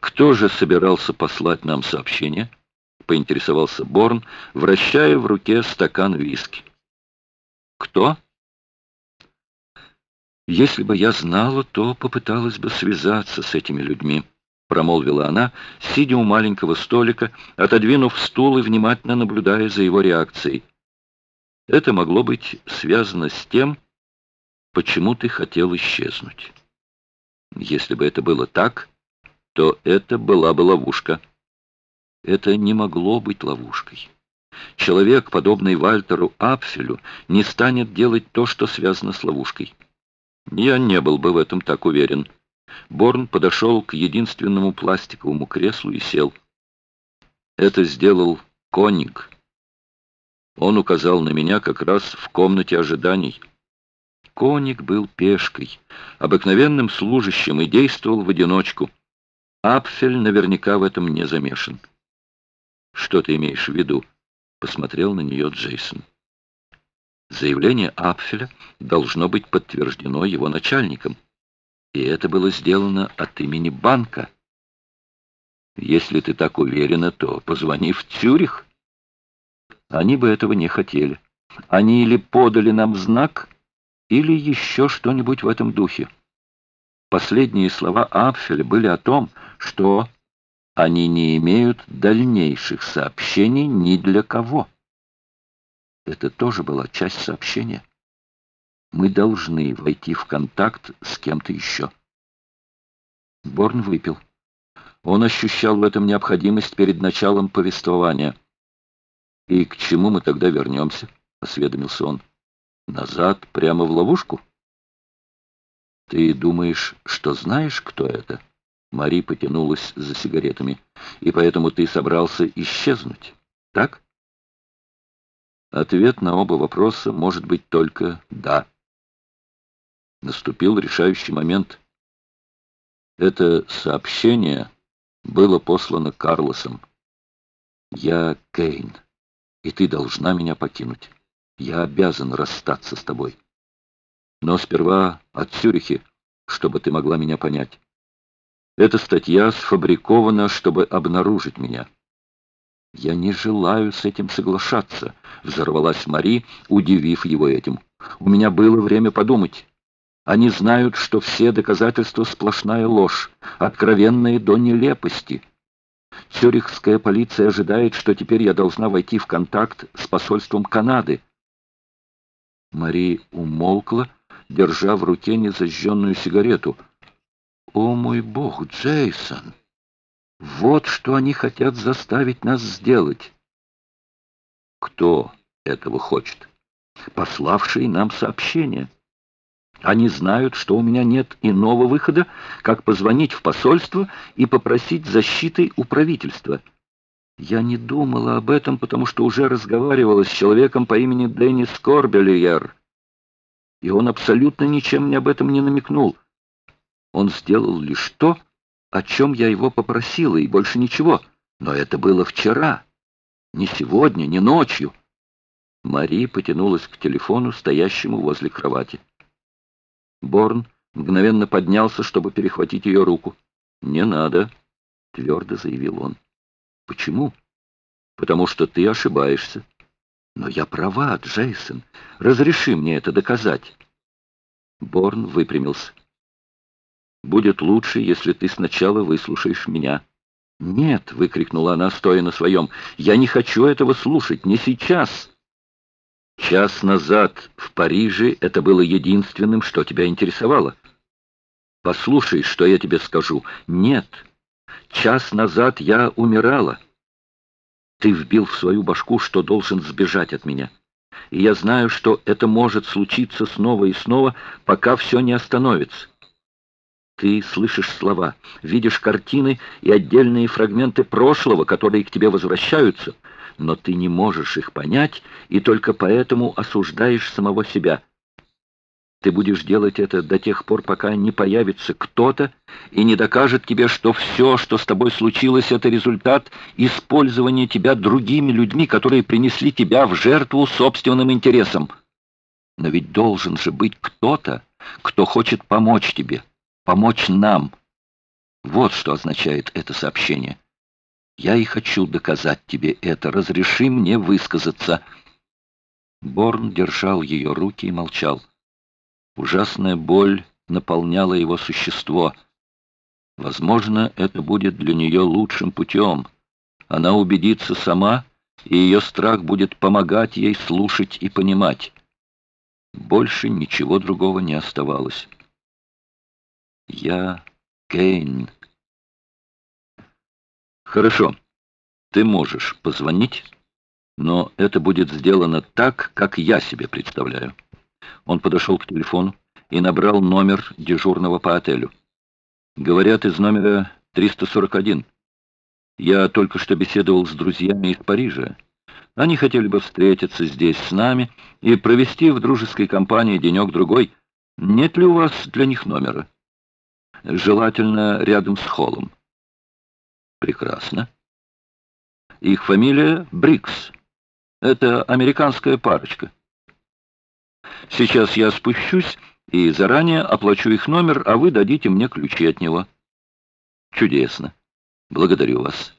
Кто же собирался послать нам сообщение? Поинтересовался Борн, вращая в руке стакан виски. Кто? Если бы я знала, то попыталась бы связаться с этими людьми, промолвила она, сидя у маленького столика, отодвинув стул и внимательно наблюдая за его реакцией. Это могло быть связано с тем, почему ты хотел исчезнуть. Если бы это было так, то это была бы ловушка. Это не могло быть ловушкой. Человек, подобный Вальтеру Апфелю, не станет делать то, что связано с ловушкой. Я не был бы в этом так уверен. Борн подошел к единственному пластиковому креслу и сел. Это сделал Коник. Он указал на меня как раз в комнате ожиданий. Коник был пешкой, обыкновенным служащим и действовал в одиночку. Апфель наверняка в этом не замешан. «Что ты имеешь в виду?» — посмотрел на нее Джейсон. Заявление Апфеля должно быть подтверждено его начальником. И это было сделано от имени банка. Если ты так уверена, то позвони в Цюрих. Они бы этого не хотели. Они или подали нам знак, или еще что-нибудь в этом духе. Последние слова Апфеля были о том, что они не имеют дальнейших сообщений ни для кого. Это тоже была часть сообщения. Мы должны войти в контакт с кем-то еще. Борн выпил. Он ощущал в этом необходимость перед началом повествования. «И к чему мы тогда вернемся?» — осведомился он. Назад, прямо в ловушку? Ты думаешь, что знаешь, кто это? Мари потянулась за сигаретами. И поэтому ты собрался исчезнуть, так? Ответ на оба вопроса может быть только «да». Наступил решающий момент. Это сообщение было послано Карлосом. «Я Кейн, и ты должна меня покинуть». Я обязан расстаться с тобой. Но сперва от Цюрихи, чтобы ты могла меня понять. Эта статья сфабрикована, чтобы обнаружить меня. Я не желаю с этим соглашаться, взорвалась Мари, удивив его этим. У меня было время подумать. Они знают, что все доказательства сплошная ложь, откровенная до нелепости. Цюрихская полиция ожидает, что теперь я должна войти в контакт с посольством Канады. Мари умолкла, держа в руке незажженную сигарету. «О мой бог, Джейсон! Вот что они хотят заставить нас сделать!» «Кто этого хочет?» «Пославшие нам сообщение. Они знают, что у меня нет иного выхода, как позвонить в посольство и попросить защиты у правительства». Я не думала об этом, потому что уже разговаривала с человеком по имени Деннис Корбелиер. И он абсолютно ничем мне об этом не намекнул. Он сделал лишь то, о чем я его попросила, и больше ничего. Но это было вчера. Не сегодня, не ночью. Мари потянулась к телефону, стоящему возле кровати. Борн мгновенно поднялся, чтобы перехватить ее руку. «Не надо», — твердо заявил он. Почему? Потому что ты ошибаешься. Но я права, Джейсон. Разреши мне это доказать. Борн выпрямился. Будет лучше, если ты сначала выслушаешь меня. «Нет!» — выкрикнула она, стоя на своем. «Я не хочу этого слушать, не сейчас!» «Час назад в Париже это было единственным, что тебя интересовало. Послушай, что я тебе скажу. Нет, Час назад я умирала. Ты вбил в свою башку, что должен сбежать от меня. И я знаю, что это может случиться снова и снова, пока все не остановится. Ты слышишь слова, видишь картины и отдельные фрагменты прошлого, которые к тебе возвращаются, но ты не можешь их понять и только поэтому осуждаешь самого себя. Ты будешь делать это до тех пор, пока не появится кто-то и не докажет тебе, что все, что с тобой случилось, это результат использования тебя другими людьми, которые принесли тебя в жертву собственным интересам. Но ведь должен же быть кто-то, кто хочет помочь тебе, помочь нам. Вот что означает это сообщение. Я и хочу доказать тебе это. Разреши мне высказаться. Борн держал ее руки и молчал. Ужасная боль наполняла его существо. Возможно, это будет для нее лучшим путем. Она убедится сама, и ее страх будет помогать ей слушать и понимать. Больше ничего другого не оставалось. «Я Кейн». «Хорошо, ты можешь позвонить, но это будет сделано так, как я себе представляю». Он подошел к телефону и набрал номер дежурного по отелю. «Говорят, из номера 341. Я только что беседовал с друзьями из Парижа. Они хотели бы встретиться здесь с нами и провести в дружеской компании денек-другой. Нет ли у вас для них номера? Желательно рядом с холлом. Прекрасно. Их фамилия Брикс. Это американская парочка. Сейчас я спущусь и заранее оплачу их номер, а вы дадите мне ключи от него. Чудесно. Благодарю вас.